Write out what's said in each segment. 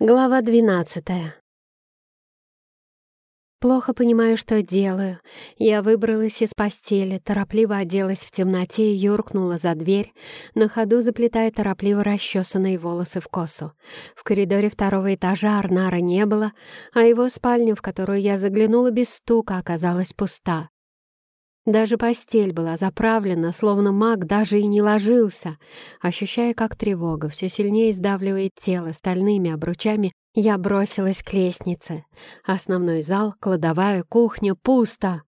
Глава двенадцатая. Плохо понимаю, что делаю. Я выбралась из постели, торопливо оделась в темноте и юркнула за дверь, на ходу заплетая торопливо расчесанные волосы в косу. В коридоре второго этажа Арнара не было, а его спальня, в которую я заглянула без стука, оказалась пуста. Даже постель была заправлена, словно маг даже и не ложился. Ощущая, как тревога все сильнее сдавливает тело стальными обручами, я бросилась к лестнице. Основной зал, кладовая, кухня — пусто.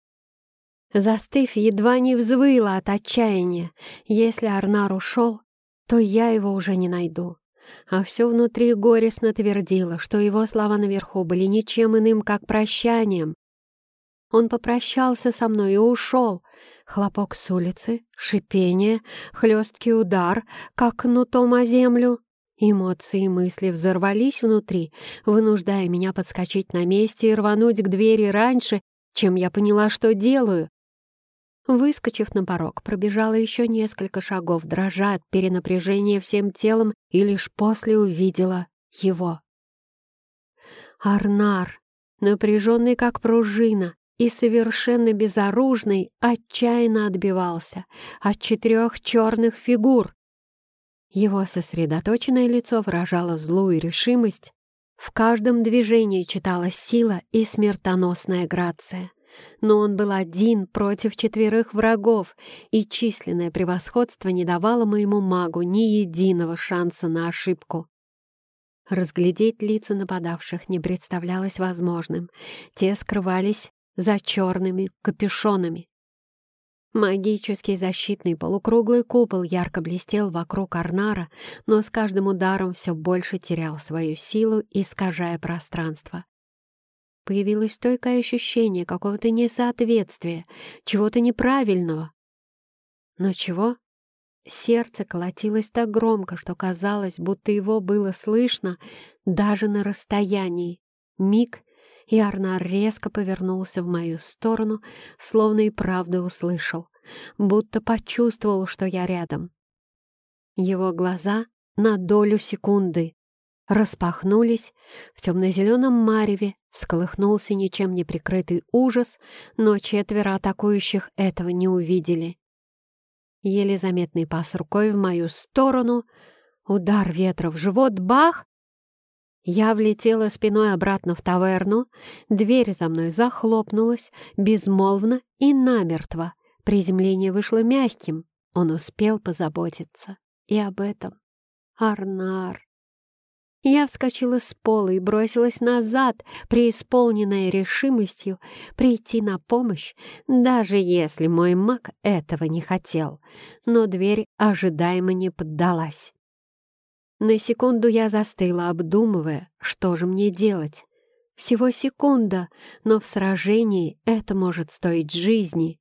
Застыв, едва не взвыла от отчаяния. Если Арнар ушел, то я его уже не найду. А все внутри горестно твердило, что его слова наверху были ничем иным, как прощанием, он попрощался со мной и ушел. Хлопок с улицы, шипение, хлесткий удар, как кнутом о землю. Эмоции и мысли взорвались внутри, вынуждая меня подскочить на месте и рвануть к двери раньше, чем я поняла, что делаю. Выскочив на порог, пробежала еще несколько шагов, дрожа от перенапряжения всем телом, и лишь после увидела его. Арнар, напряженный как пружина, и совершенно безоружный отчаянно отбивался от четырех черных фигур. Его сосредоточенное лицо выражало злую решимость. В каждом движении читалась сила и смертоносная грация. Но он был один против четверых врагов, и численное превосходство не давало моему магу ни единого шанса на ошибку. Разглядеть лица нападавших не представлялось возможным. Те скрывались за черными капюшонами. Магический защитный полукруглый купол ярко блестел вокруг Арнара, но с каждым ударом все больше терял свою силу, искажая пространство. Появилось стойкое ощущение какого-то несоответствия, чего-то неправильного. Но чего? Сердце колотилось так громко, что казалось, будто его было слышно даже на расстоянии. Миг, и Арнар резко повернулся в мою сторону, словно и правда услышал, будто почувствовал, что я рядом. Его глаза на долю секунды распахнулись, в темно-зеленом мареве всколыхнулся ничем не прикрытый ужас, но четверо атакующих этого не увидели. Еле заметный пас рукой в мою сторону, удар ветра в живот, бах, я влетела спиной обратно в таверну, дверь за мной захлопнулась, безмолвно и намертво. Приземление вышло мягким, он успел позаботиться. И об этом. Арнар. Я вскочила с пола и бросилась назад, преисполненная решимостью прийти на помощь, даже если мой маг этого не хотел. Но дверь ожидаемо не поддалась. На секунду я застыла, обдумывая, что же мне делать. Всего секунда, но в сражении это может стоить жизни.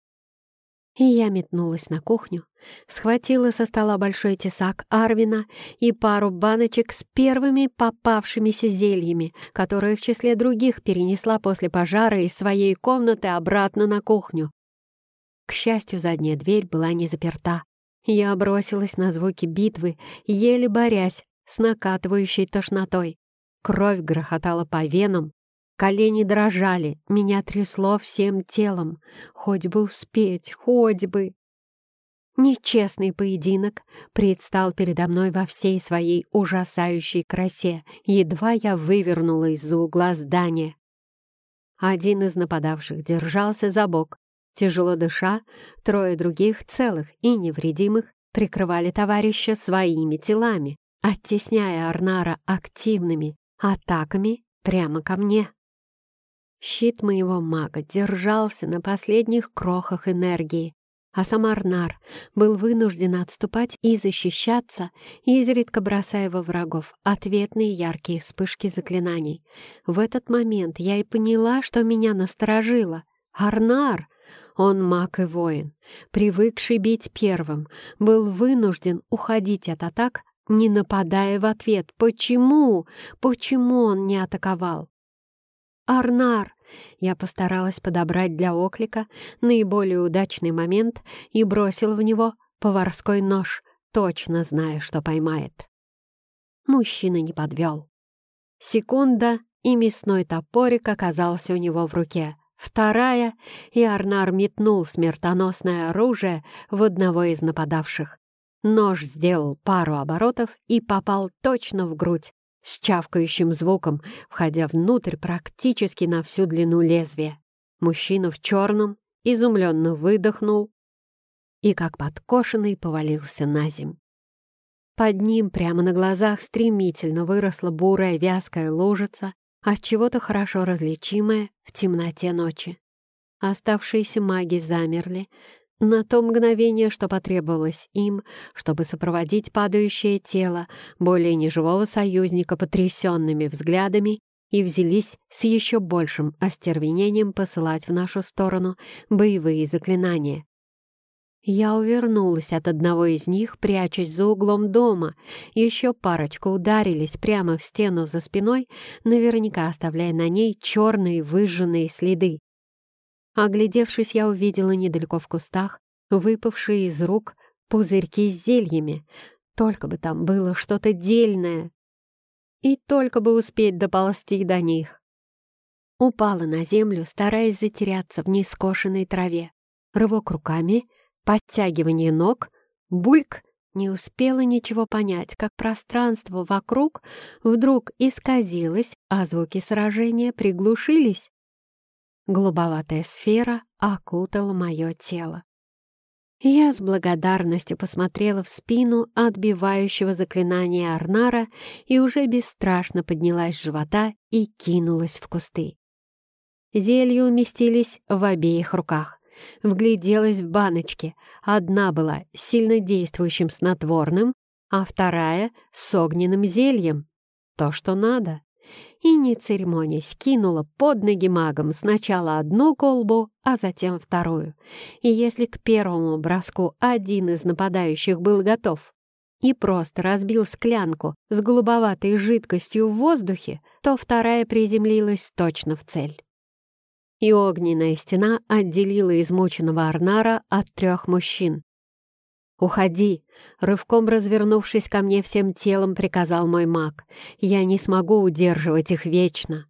И я метнулась на кухню, схватила со стола большой тесак Арвина и пару баночек с первыми попавшимися зельями, которые в числе других перенесла после пожара из своей комнаты обратно на кухню. К счастью, задняя дверь была не заперта, я бросилась на звуки битвы, еле борясь с накатывающей тошнотой. Кровь грохотала по венам, колени дрожали, меня трясло всем телом. Хоть бы успеть, хоть бы! Нечестный поединок предстал передо мной во всей своей ужасающей красе, едва я вывернула из-за угла здания. Один из нападавших держался за бок, Тяжело дыша, трое других, целых и невредимых, прикрывали товарища своими телами, оттесняя Арнара активными атаками прямо ко мне. Щит моего мага держался на последних крохах энергии, а сам Арнар был вынужден отступать и защищаться, изредка бросая во врагов ответные яркие вспышки заклинаний. В этот момент я и поняла, что меня насторожило. Арнар он маг и воин, привыкший бить первым, был вынужден уходить от атак, не нападая в ответ. Почему? Почему он не атаковал? «Арнар!» Я постаралась подобрать для оклика наиболее удачный момент и бросил в него поварской нож, точно зная, что поймает. Мужчина не подвел. Секунда, и мясной топорик оказался у него в руке. Вторая, и Арнар метнул смертоносное оружие в одного из нападавших. Нож сделал пару оборотов и попал точно в грудь, с чавкающим звуком, входя внутрь практически на всю длину лезвия. Мужчина в черном изумленно выдохнул и, как подкошенный, повалился на земь. Под ним прямо на глазах стремительно выросла бурая вязкая лужица, от чего-то хорошо различимая в темноте ночи. Оставшиеся маги замерли, на то мгновение, что потребовалось им, чтобы сопроводить падающее тело более неживого союзника потрясенными взглядами и взялись с еще большим остервенением посылать в нашу сторону боевые заклинания. Я увернулась от одного из них, прячась за углом дома. Еще парочку ударились прямо в стену за спиной, наверняка оставляя на ней черные выжженные следы. Оглядевшись, я увидела недалеко в кустах выпавшие из рук пузырьки с зельями. Только бы там было что-то дельное. И только бы успеть доползти до них. Упала на землю, стараясь затеряться в нескошенной траве. Рывок руками, подтягивание ног, бульк. Не успела ничего понять, как пространство вокруг вдруг исказилось, а звуки сражения приглушились. Голубоватая сфера окутала мое тело. Я с благодарностью посмотрела в спину отбивающего заклинания Арнара и уже бесстрашно поднялась с живота и кинулась в кусты. Зелья уместились в обеих руках. Вгляделась в баночки. Одна была сильно действующим снотворным, а вторая — с огненным зельем. То, что надо и, не церемонясь, кинула под ноги магам сначала одну колбу, а затем вторую. И если к первому броску один из нападающих был готов и просто разбил склянку с голубоватой жидкостью в воздухе, то вторая приземлилась точно в цель. И огненная стена отделила измученного Арнара от трех мужчин. «Уходи!» — рывком развернувшись ко мне всем телом, приказал мой маг. «Я не смогу удерживать их вечно!»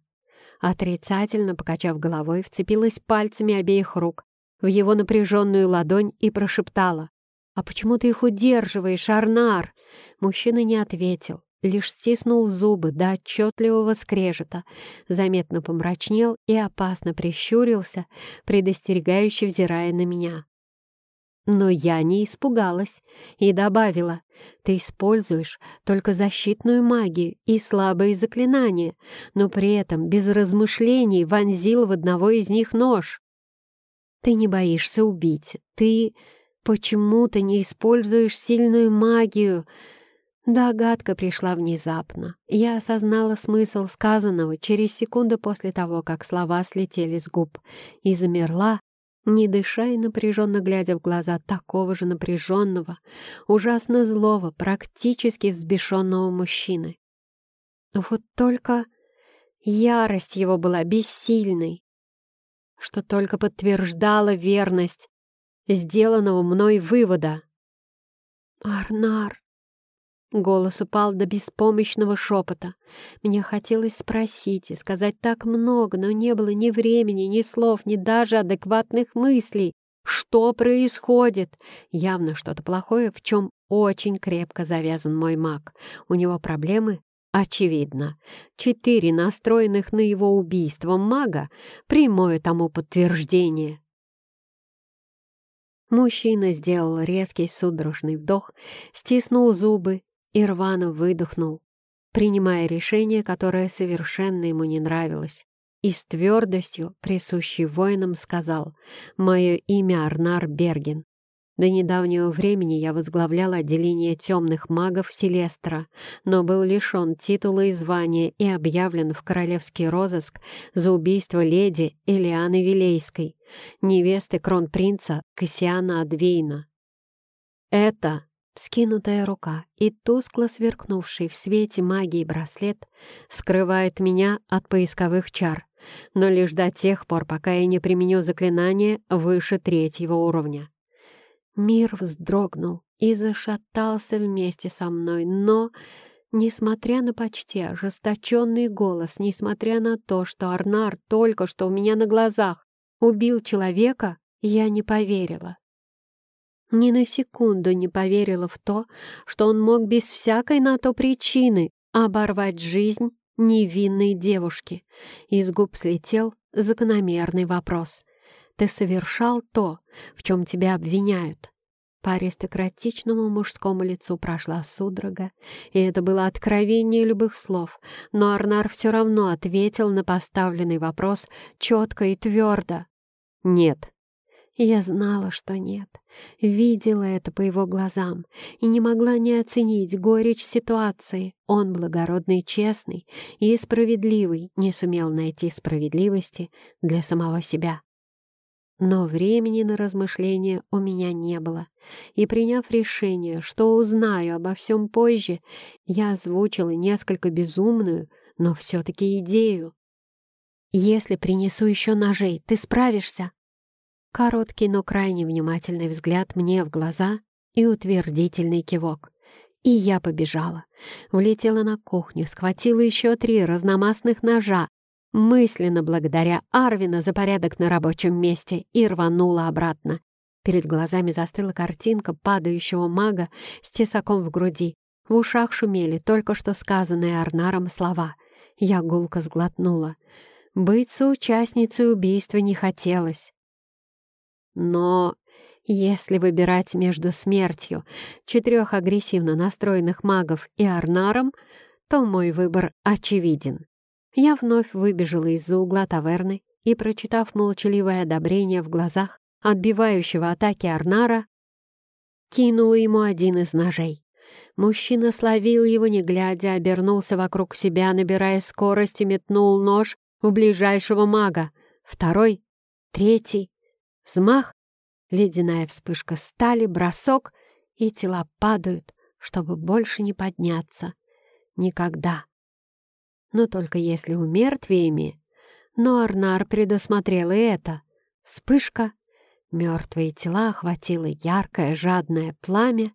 Отрицательно покачав головой, вцепилась пальцами обеих рук в его напряженную ладонь и прошептала. «А почему ты их удерживаешь, Арнар?» Мужчина не ответил, лишь стиснул зубы до отчетливого скрежета, заметно помрачнел и опасно прищурился, предостерегающе взирая на меня. Но я не испугалась и добавила, «Ты используешь только защитную магию и слабые заклинания, но при этом без размышлений вонзил в одного из них нож. Ты не боишься убить, ты почему ты не используешь сильную магию?» Догадка пришла внезапно. Я осознала смысл сказанного через секунду после того, как слова слетели с губ, и замерла, не дыша и напряженно глядя в глаза такого же напряженного, ужасно злого, практически взбешенного мужчины. Вот только ярость его была бессильной, что только подтверждала верность сделанного мной вывода. «Арнар, Голос упал до беспомощного шепота. Мне хотелось спросить и сказать так много, но не было ни времени, ни слов, ни даже адекватных мыслей. Что происходит? Явно что-то плохое, в чем очень крепко завязан мой маг. У него проблемы? Очевидно. Четыре настроенных на его убийство мага — прямое тому подтверждение. Мужчина сделал резкий судорожный вдох, стиснул зубы и выдохнул, принимая решение, которое совершенно ему не нравилось, и с твердостью, присущей воинам, сказал «Мое имя Арнар Берген. До недавнего времени я возглавлял отделение темных магов Селестра, но был лишен титула и звания и объявлен в королевский розыск за убийство леди Элианы Вилейской, невесты кронпринца Кассиана Адвейна. Это Скинутая рука и тускло сверкнувший в свете магии браслет скрывает меня от поисковых чар, но лишь до тех пор, пока я не применю заклинание выше третьего уровня. Мир вздрогнул и зашатался вместе со мной, но Несмотря на почти ожесточенный голос, несмотря на то, что Арнар только что у меня на глазах убил человека, я не поверила. Ни на секунду не поверила в то, что он мог без всякой на то причины оборвать жизнь невинной девушки. Из губ слетел закономерный вопрос. «Ты совершал то, в чем тебя обвиняют?» По аристократичному мужскому лицу прошла судорога, и это было откровение любых слов, но Арнар все равно ответил на поставленный вопрос четко и твердо. «Нет». Я знала, что нет. Видела это по его глазам и не могла не оценить горечь ситуации. Он благородный, честный и справедливый, не сумел найти справедливости для самого себя. Но времени на размышления у меня не было, и, приняв решение, что узнаю обо всем позже, я озвучила несколько безумную, но все-таки идею. «Если принесу еще ножей, ты справишься?» Короткий, но крайне внимательный взгляд мне в глаза и утвердительный кивок. И я побежала. Влетела на кухню, схватила еще три разномастных ножа, мысленно благодаря Арвина за порядок на рабочем месте и рванула обратно. Перед глазами застыла картинка падающего мага с тесаком в груди. В ушах шумели только что сказанные Арнаром слова. Я гулко сглотнула. Быть соучастницей убийства не хотелось. Но если выбирать между смертью четырех агрессивно настроенных магов и Арнаром, то мой выбор очевиден. Я вновь выбежала из-за угла таверны и, прочитав молчаливое одобрение в глазах отбивающего атаки Арнара, кинула ему один из ножей. Мужчина словил его, не глядя, обернулся вокруг себя, набирая скорость и метнул нож в ближайшего мага. Второй, третий, взмах, ледяная вспышка стали, бросок, и тела падают, чтобы больше не подняться. Никогда но только если умертвиями. Но Арнар предусмотрел и это. Вспышка. Мертвые тела охватило яркое жадное пламя,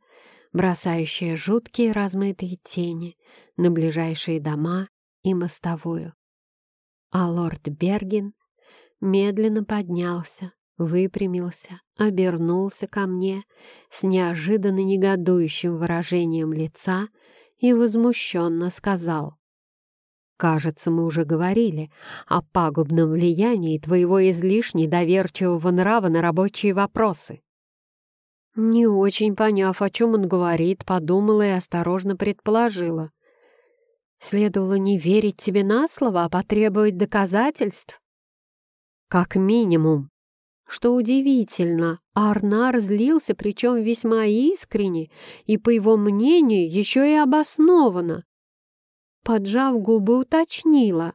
бросающее жуткие размытые тени на ближайшие дома и мостовую. А лорд Берген медленно поднялся, выпрямился, обернулся ко мне с неожиданно негодующим выражением лица и возмущенно сказал Кажется, мы уже говорили о пагубном влиянии твоего излишне доверчивого нрава на рабочие вопросы. Не очень поняв, о чем он говорит, подумала и осторожно предположила. Следовало не верить тебе на слово, а потребовать доказательств. Как минимум. Что удивительно, Арнар злился, причем весьма искренне, и, по его мнению, еще и обоснованно поджав губы, уточнила.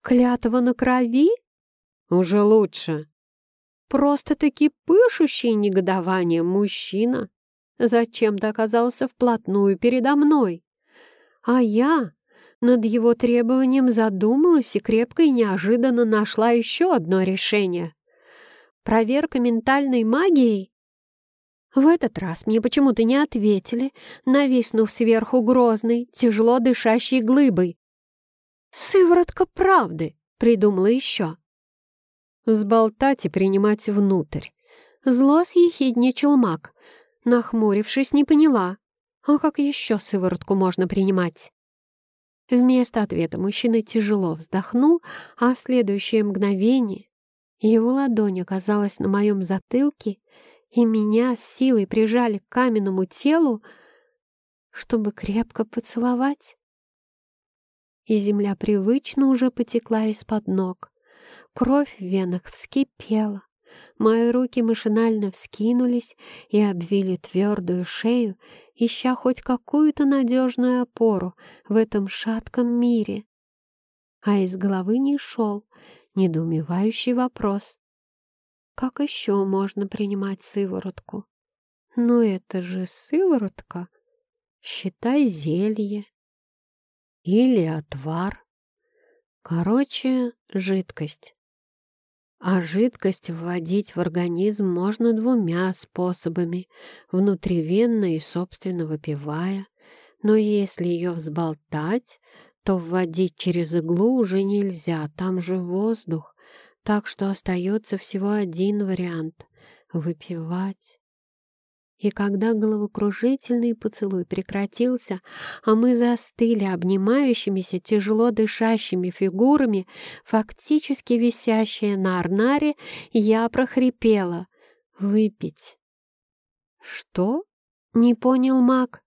«Клятва на крови?» «Уже лучше». Просто-таки пышущий негодованием мужчина зачем-то оказался вплотную передо мной. А я над его требованием задумалась и крепко и неожиданно нашла еще одно решение. Проверка ментальной магией в этот раз мне почему-то не ответили, нависнув сверху грозной, тяжело дышащей глыбой. «Сыворотка правды!» — придумала еще. Сболтать и принимать внутрь. Зло съехидничал маг. Нахмурившись, не поняла. А как еще сыворотку можно принимать? Вместо ответа мужчина тяжело вздохнул, а в следующее мгновение его ладонь оказалась на моем затылке и меня с силой прижали к каменному телу, чтобы крепко поцеловать. И земля привычно уже потекла из-под ног. Кровь в венах вскипела. Мои руки машинально вскинулись и обвили твердую шею, ища хоть какую-то надежную опору в этом шатком мире. А из головы не шел недоумевающий вопрос. Как еще можно принимать сыворотку? Ну это же сыворотка. Считай зелье. Или отвар. Короче, жидкость. А жидкость вводить в организм можно двумя способами, внутривенно и собственно выпивая. Но если ее взболтать, то вводить через иглу уже нельзя, там же воздух, так что остается всего один вариант — выпивать. И когда головокружительный поцелуй прекратился, а мы застыли обнимающимися, тяжело дышащими фигурами, фактически висящие на арнаре, я прохрипела «Выпить». «Что?» — не понял маг.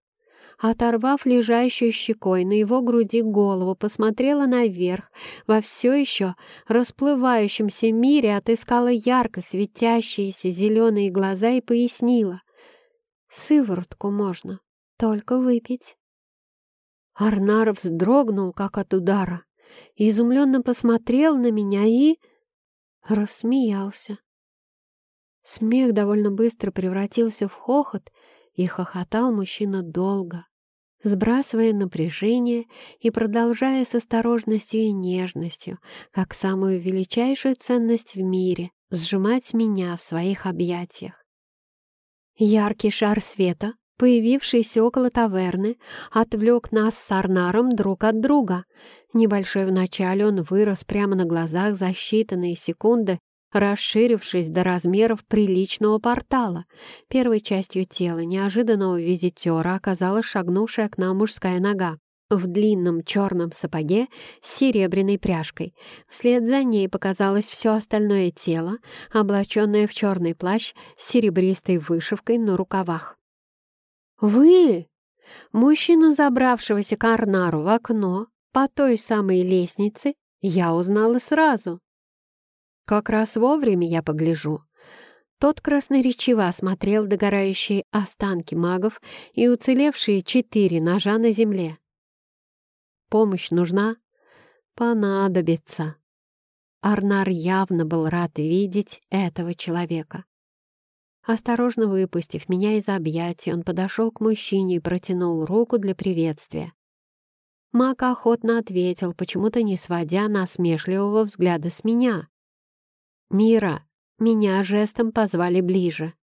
Оторвав лежащую щекой на его груди голову, посмотрела наверх, во все еще расплывающемся мире отыскала ярко светящиеся зеленые глаза и пояснила. «Сыворотку можно, только выпить». Арнар вздрогнул, как от удара, изумленно посмотрел на меня и... рассмеялся. Смех довольно быстро превратился в хохот, и хохотал мужчина долго, сбрасывая напряжение и продолжая с осторожностью и нежностью, как самую величайшую ценность в мире, сжимать меня в своих объятиях. Яркий шар света, появившийся около таверны, отвлек нас с Арнаром друг от друга. Небольшой вначале он вырос прямо на глазах за считанные секунды расширившись до размеров приличного портала. Первой частью тела неожиданного визитера оказалась шагнувшая к нам мужская нога в длинном черном сапоге с серебряной пряжкой. Вслед за ней показалось все остальное тело, облаченное в черный плащ с серебристой вышивкой на рукавах. «Вы!» Мужчину, забравшегося к Арнару в окно по той самой лестнице, я узнала сразу. Как раз вовремя я погляжу. Тот красноречиво осмотрел догорающие останки магов и уцелевшие четыре ножа на земле. «Помощь нужна?» «Понадобится». Арнар явно был рад видеть этого человека. Осторожно выпустив меня из объятий, он подошел к мужчине и протянул руку для приветствия. Мак охотно ответил, почему-то не сводя насмешливого взгляда с меня. «Мира!» Меня жестом позвали ближе.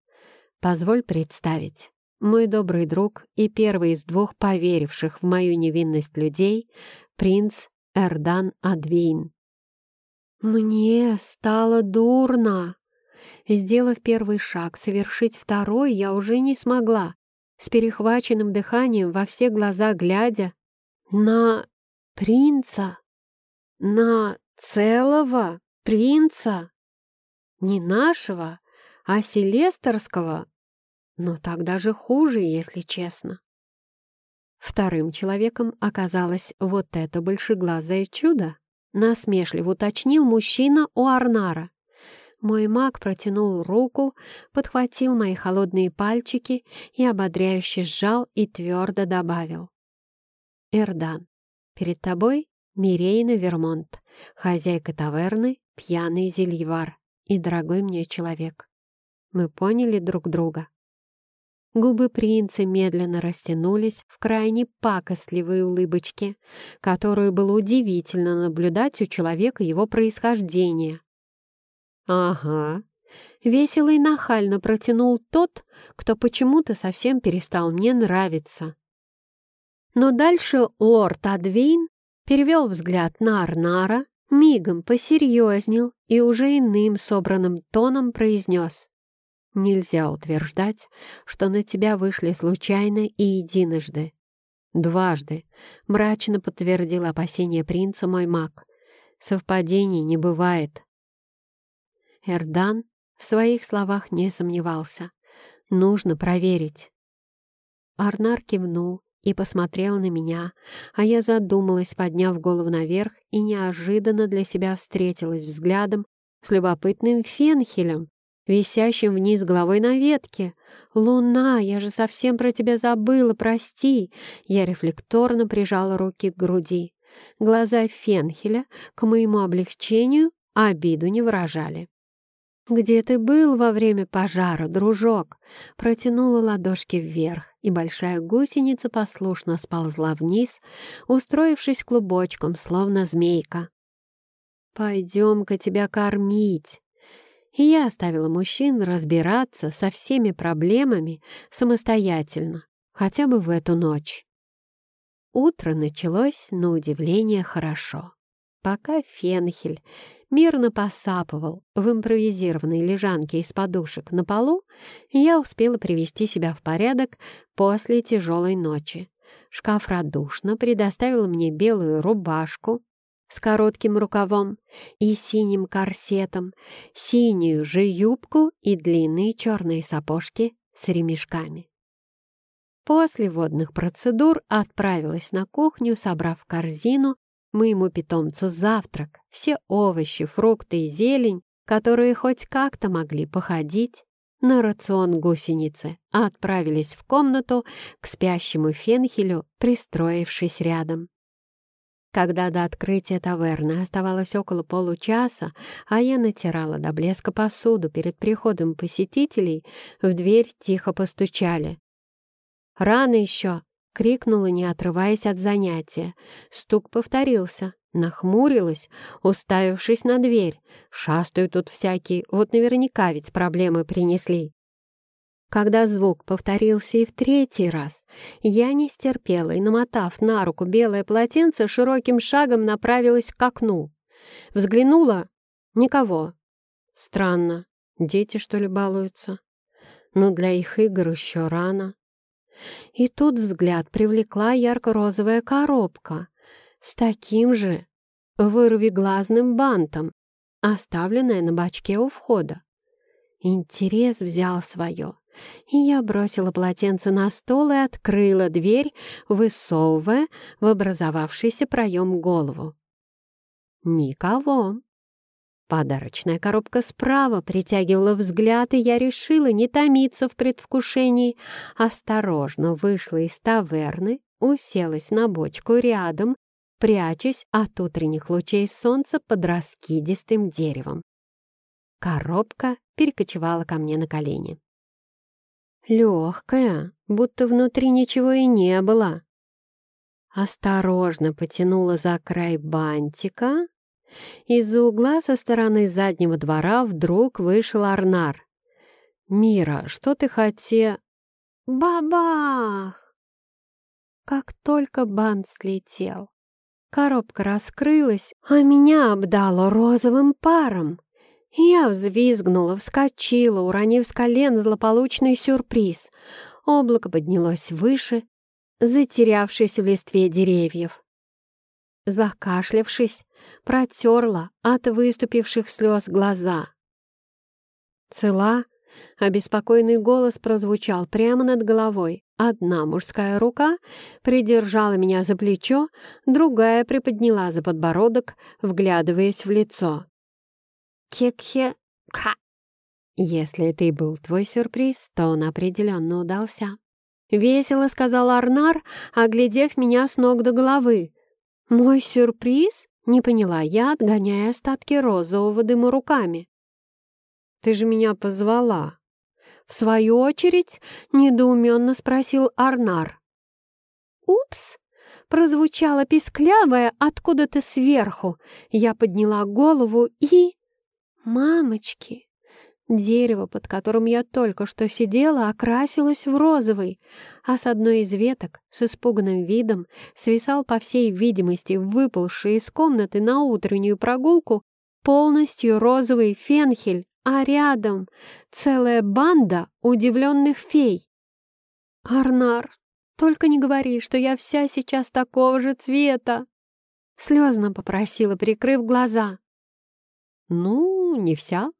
Позволь представить. Мой добрый друг и первый из двух поверивших в мою невинность людей — принц Эрдан Адвейн. Мне стало дурно. Сделав первый шаг, совершить второй я уже не смогла, с перехваченным дыханием во все глаза глядя на принца, на целого принца. Не нашего, а селестерского. Но так даже хуже, если честно. Вторым человеком оказалось вот это большеглазое чудо, насмешливо уточнил мужчина у Арнара. Мой маг протянул руку, подхватил мои холодные пальчики и ободряюще сжал и твердо добавил. «Эрдан, перед тобой Мирейна Вермонт, хозяйка таверны, пьяный зельевар и дорогой мне человек. Мы поняли друг друга. Губы принца медленно растянулись в крайне пакостливые улыбочки, которую было удивительно наблюдать у человека его происхождения. «Ага», — весело и нахально протянул тот, кто почему-то совсем перестал мне нравиться. Но дальше лорд Адвейн перевел взгляд на Арнара, мигом посерьезнел и уже иным собранным тоном произнес. «Нельзя утверждать, что на тебя вышли случайно и единожды. Дважды», — мрачно подтвердил опасение принца мой маг. «Совпадений не бывает». Эрдан в своих словах не сомневался. «Нужно проверить». Арнар кивнул, и посмотрел на меня, а я задумалась, подняв голову наверх, и неожиданно для себя встретилась взглядом с любопытным фенхелем, висящим вниз головой на ветке. «Луна, я же совсем про тебя забыла, прости!» Я рефлекторно прижала руки к груди. Глаза фенхеля, к моему облегчению, обиду не выражали. «Где ты был во время пожара, дружок?» Протянула ладошки вверх, и большая гусеница послушно сползла вниз, устроившись клубочком, словно змейка. «Пойдем-ка тебя кормить!» И я оставила мужчин разбираться со всеми проблемами самостоятельно, хотя бы в эту ночь. утро началось, на удивление, хорошо. Пока Фенхель мирно посапывал в импровизированной лежанке из подушек на полу, я успела привести себя в порядок после тяжелой ночи. Шкаф радушно предоставил мне белую рубашку с коротким рукавом и синим корсетом, синюю же юбку и длинные черные сапожки с ремешками. После водных процедур отправилась на кухню, собрав корзину моему питомцу завтрак, все овощи, фрукты и зелень, которые хоть как-то могли походить на рацион гусеницы, а отправились в комнату к спящему Фенхелю, пристроившись рядом. Когда до открытия таверны оставалось около получаса, а я натирала до блеска посуду перед приходом посетителей, в дверь тихо постучали. «Рано еще!» — крикнула, не отрываясь от занятия. Стук повторился. Нахмурилась, уставившись на дверь. Шастают тут всякие, вот наверняка ведь проблемы принесли. Когда звук повторился и в третий раз, я не стерпела и, намотав на руку белое полотенце, широким шагом направилась к окну. Взглянула — никого. Странно, дети, что ли, балуются? Но для их игр еще рано. И тут взгляд привлекла ярко-розовая коробка с таким же вырвиглазным бантом, оставленная на бачке у входа. Интерес взял свое, и я бросила полотенце на стол и открыла дверь, высовывая в образовавшийся проем голову. Никого. Подарочная коробка справа притягивала взгляд, и я решила не томиться в предвкушении. Осторожно вышла из таверны, уселась на бочку рядом, прячась от утренних лучей солнца под раскидистым деревом. Коробка перекочевала ко мне на колени. Легкая, будто внутри ничего и не было. Осторожно потянула за край бантика, из-за угла со стороны заднего двора вдруг вышел Арнар. «Мира, что ты хотел?» «Бабах!» Как только бант слетел, коробка раскрылась, а меня обдало розовым паром. Я взвизгнула, вскочила, уронив с колен злополучный сюрприз. Облако поднялось выше, затерявшись в листве деревьев. Закашлявшись, протерла от выступивших слез глаза. «Цела?» — обеспокоенный голос прозвучал прямо над головой. Одна мужская рука придержала меня за плечо, другая приподняла за подбородок, вглядываясь в лицо. «Кекхе-ка!» Если это и был твой сюрприз, то он определенно удался. «Весело», — сказал Арнар, оглядев меня с ног до головы. «Мой сюрприз?» — не поняла я, отгоняя остатки розового дыма руками. «Ты же меня позвала!» В свою очередь недоуменно спросил Арнар. «Упс!» — прозвучало писклявое откуда-то сверху. Я подняла голову и... «Мамочки!» Дерево, под которым я только что сидела, окрасилось в розовый, а с одной из веток с испуганным видом свисал, по всей видимости, выползший из комнаты на утреннюю прогулку полностью розовый фенхель, а рядом целая банда удивленных фей. «Арнар, только не говори, что я вся сейчас такого же цвета!» Слезно попросила, прикрыв глаза. «Ну, не вся»,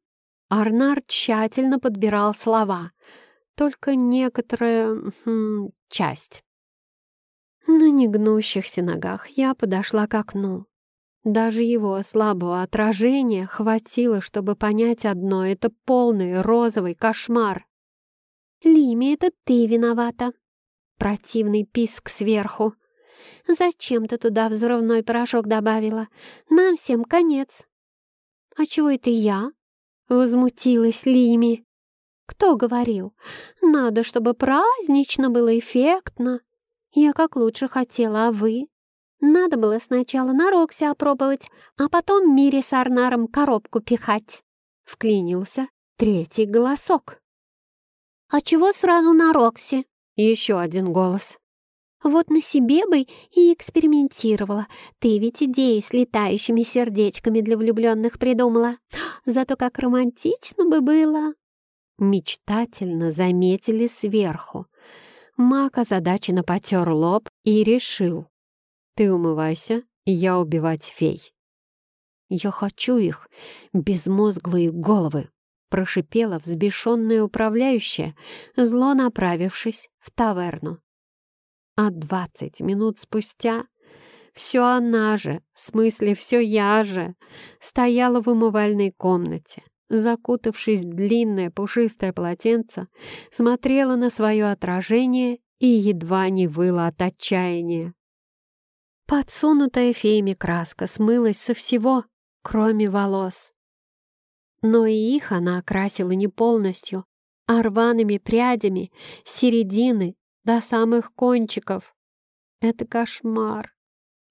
Арнар тщательно подбирал слова, только некоторая хм, часть. На негнущихся ногах я подошла к окну. Даже его слабого отражения хватило, чтобы понять одно — это полный розовый кошмар. «Лими, это ты виновата!» Противный писк сверху. «Зачем ты туда взрывной порошок добавила? Нам всем конец!» «А чего это я?» — возмутилась Лими. «Кто говорил? Надо, чтобы празднично было эффектно. Я как лучше хотела, а вы? Надо было сначала на Роксе опробовать, а потом Мире с Арнаром коробку пихать». Вклинился третий голосок. «А чего сразу на Роксе?» Еще один голос. Вот на себе бы и экспериментировала. Ты ведь идею с летающими сердечками для влюбленных придумала. Зато как романтично бы было!» Мечтательно заметили сверху. Мак озадаченно потер лоб и решил. «Ты умывайся, я убивать фей». «Я хочу их, безмозглые головы!» прошипела взбешенная управляющая, зло направившись в таверну. А двадцать минут спустя все она же, в смысле все я же, стояла в умывальной комнате, закутавшись в длинное пушистое полотенце, смотрела на свое отражение и едва не выла от отчаяния. Подсунутая феями краска смылась со всего, кроме волос. Но и их она окрасила не полностью, а рваными прядями середины до самых кончиков. Это кошмар.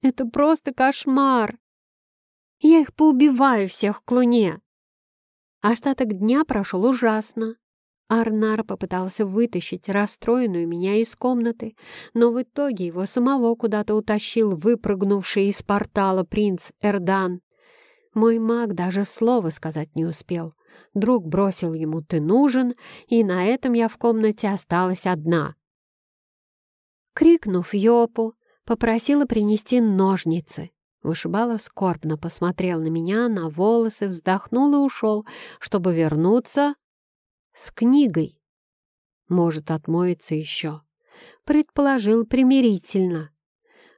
Это просто кошмар. Я их поубиваю всех к луне. Остаток дня прошел ужасно. Арнар попытался вытащить расстроенную меня из комнаты, но в итоге его самого куда-то утащил выпрыгнувший из портала принц Эрдан. Мой маг даже слова сказать не успел. Друг бросил ему «ты нужен», и на этом я в комнате осталась одна. Крикнув Йопу, попросила принести ножницы. Вышибала скорбно посмотрел на меня, на волосы, вздохнул и ушел, чтобы вернуться с книгой. Может, отмоется еще. Предположил примирительно.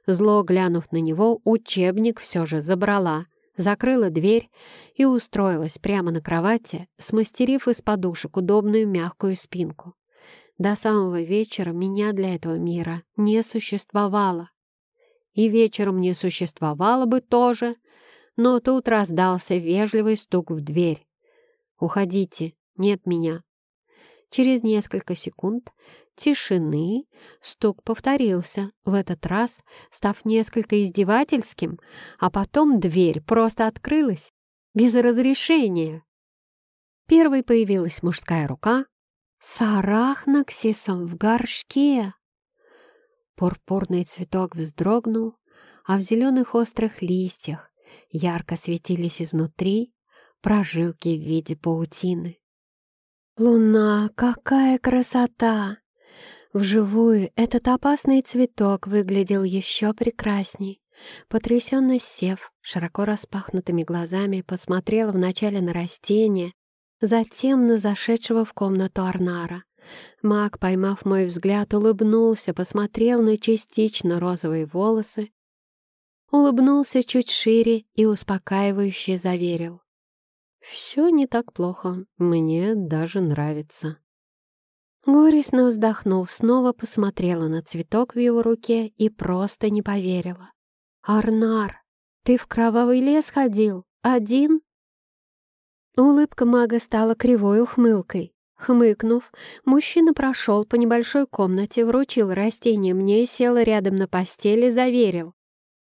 Зло глянув на него, учебник все же забрала, закрыла дверь и устроилась прямо на кровати, смастерив из подушек удобную мягкую спинку. До самого вечера меня для этого мира не существовало. И вечером не существовало бы тоже, но тут раздался вежливый стук в дверь. «Уходите, нет меня». Через несколько секунд тишины стук повторился, в этот раз став несколько издевательским, а потом дверь просто открылась, без разрешения. Первой появилась мужская рука, с арахноксисом в горшке. Пурпурный цветок вздрогнул, а в зеленых острых листьях ярко светились изнутри прожилки в виде паутины. «Луна, какая красота!» Вживую этот опасный цветок выглядел еще прекрасней. Потрясенно сев, широко распахнутыми глазами посмотрела вначале на растение, затем на зашедшего в комнату Арнара. Маг, поймав мой взгляд, улыбнулся, посмотрел на частично розовые волосы, улыбнулся чуть шире и успокаивающе заверил. «Все не так плохо, мне даже нравится». Горестно вздохнув, снова посмотрела на цветок в его руке и просто не поверила. «Арнар, ты в кровавый лес ходил? Один?» Улыбка мага стала кривой ухмылкой. Хмыкнув, мужчина прошел по небольшой комнате, вручил растение мне, сел рядом на постели, заверил.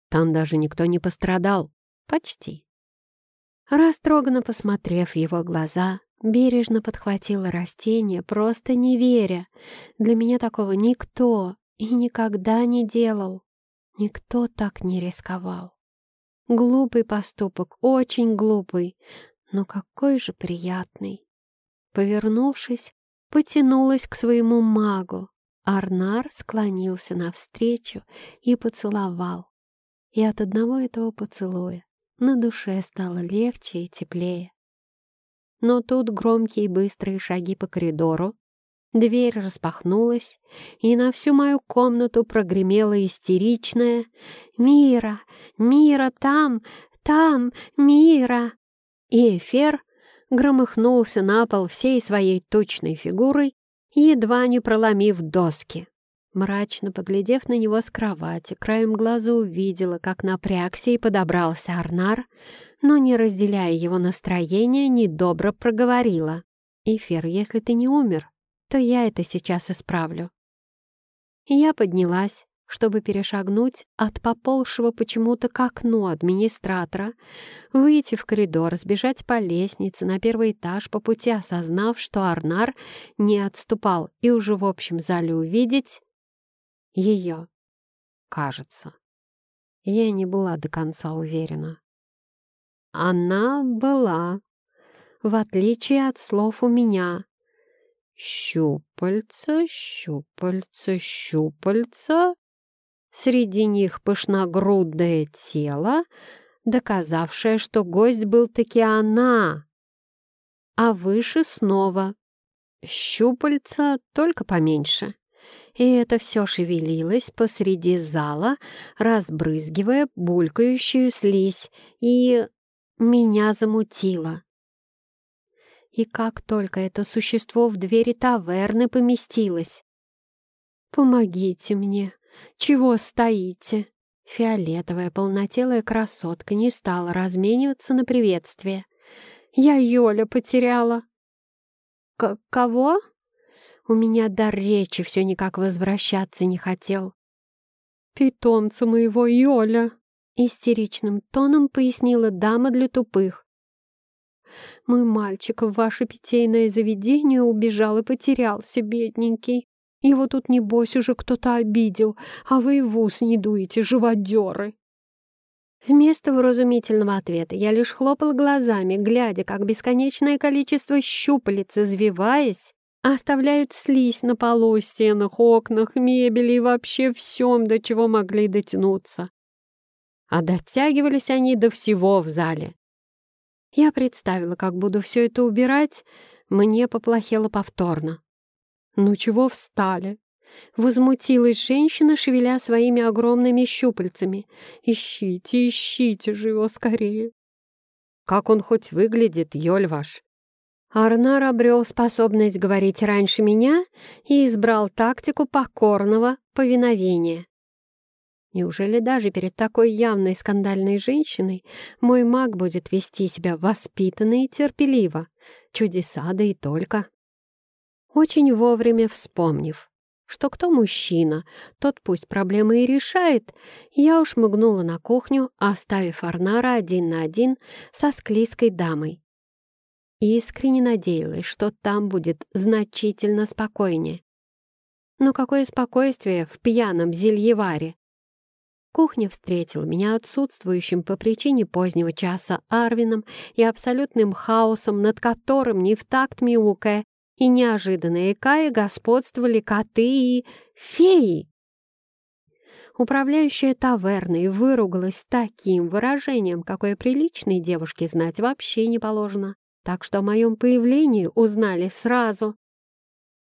Там даже никто не пострадал. Почти. Растроганно посмотрев его глаза, бережно подхватила растение, просто не веря. Для меня такого никто и никогда не делал. Никто так не рисковал. Глупый поступок, очень глупый, но какой же приятный. Повернувшись, потянулась к своему магу. Арнар склонился навстречу и поцеловал. И от одного этого поцелуя на душе стало легче и теплее. Но тут громкие и быстрые шаги по коридору, дверь распахнулась, и на всю мою комнату прогремела истеричная «Мира! Мира там! Там! Мира!» И эфир громыхнулся на пол всей своей точной фигурой, едва не проломив доски. Мрачно поглядев на него с кровати, краем глаза увидела, как напрягся и подобрался Арнар, но, не разделяя его настроение, недобро проговорила. «Эфир, если ты не умер, то я это сейчас исправлю». Я поднялась, чтобы перешагнуть от поползшего почему-то к окну администратора, выйти в коридор, сбежать по лестнице на первый этаж, по пути осознав, что Арнар не отступал, и уже в общем зале увидеть ее. кажется. Я не была до конца уверена. Она была, в отличие от слов у меня. Щупальца, щупальца, щупальца. Среди них пышногрудое тело, доказавшее, что гость был таки она. А выше снова щупальца, только поменьше. И это все шевелилось посреди зала, разбрызгивая булькающую слизь, и меня замутило. И как только это существо в двери таверны поместилось. «Помогите мне! Чего стоите?» Фиолетовая полнотелая красотка не стала размениваться на приветствие. «Я Йоля потеряла!» К «Кого?» У меня дар речи все никак возвращаться не хотел. «Питомца моего Йоля!» Истеричным тоном пояснила дама для тупых. «Мой мальчик в ваше питейное заведение убежал и потерялся, бедненький. Его тут, небось, уже кто-то обидел, а вы и в ус не дуете, живодеры!» Вместо вразумительного ответа я лишь хлопал глазами, глядя, как бесконечное количество щупалец, извиваясь, оставляют слизь на полу, стенах, окнах, мебели и вообще всем, до чего могли дотянуться. А дотягивались они до всего в зале. Я представила, как буду все это убирать, мне поплохело повторно. «Ну чего встали? Возмутилась женщина, шевеля своими огромными щупальцами. «Ищите, ищите же его скорее!» «Как он хоть выглядит, Йоль ваш?» Арнар обрел способность говорить раньше меня и избрал тактику покорного повиновения. Неужели даже перед такой явной скандальной женщиной мой маг будет вести себя воспитанно и терпеливо? Чудеса, да и только. Очень вовремя вспомнив, что кто мужчина, тот пусть проблемы и решает, я уж мыгнула на кухню, оставив Арнара один на один со склизкой дамой. Искренне надеялась, что там будет значительно спокойнее. Но какое спокойствие в пьяном зельеваре! Кухня встретила меня отсутствующим по причине позднего часа Арвином и абсолютным хаосом, над которым не в такт мяукая и неожиданно икая господствовали коты и феи. Управляющая таверной выругалась таким выражением, какое приличной девушке знать вообще не положено, так что о моем появлении узнали сразу.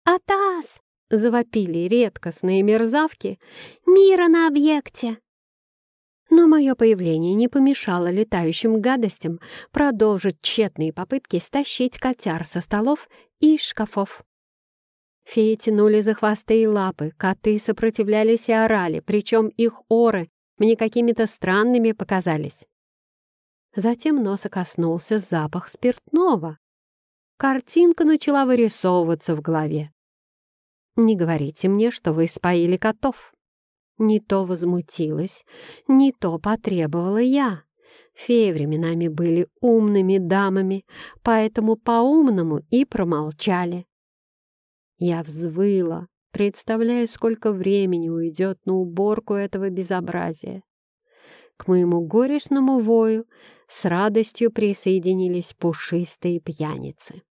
«Атас!» — завопили редкостные мерзавки. «Мира на объекте!» Но мое появление не помешало летающим гадостям продолжить тщетные попытки стащить котяр со столов и шкафов. Феи тянули за хвосты и лапы, коты сопротивлялись и орали, причем их оры мне какими-то странными показались. Затем носа коснулся запах спиртного. Картинка начала вырисовываться в голове. «Не говорите мне, что вы споили котов». Не то возмутилась, не то потребовала я. Феи временами были умными дамами, поэтому по-умному и промолчали. Я взвыла, представляя, сколько времени уйдет на уборку этого безобразия. К моему горестному вою с радостью присоединились пушистые пьяницы.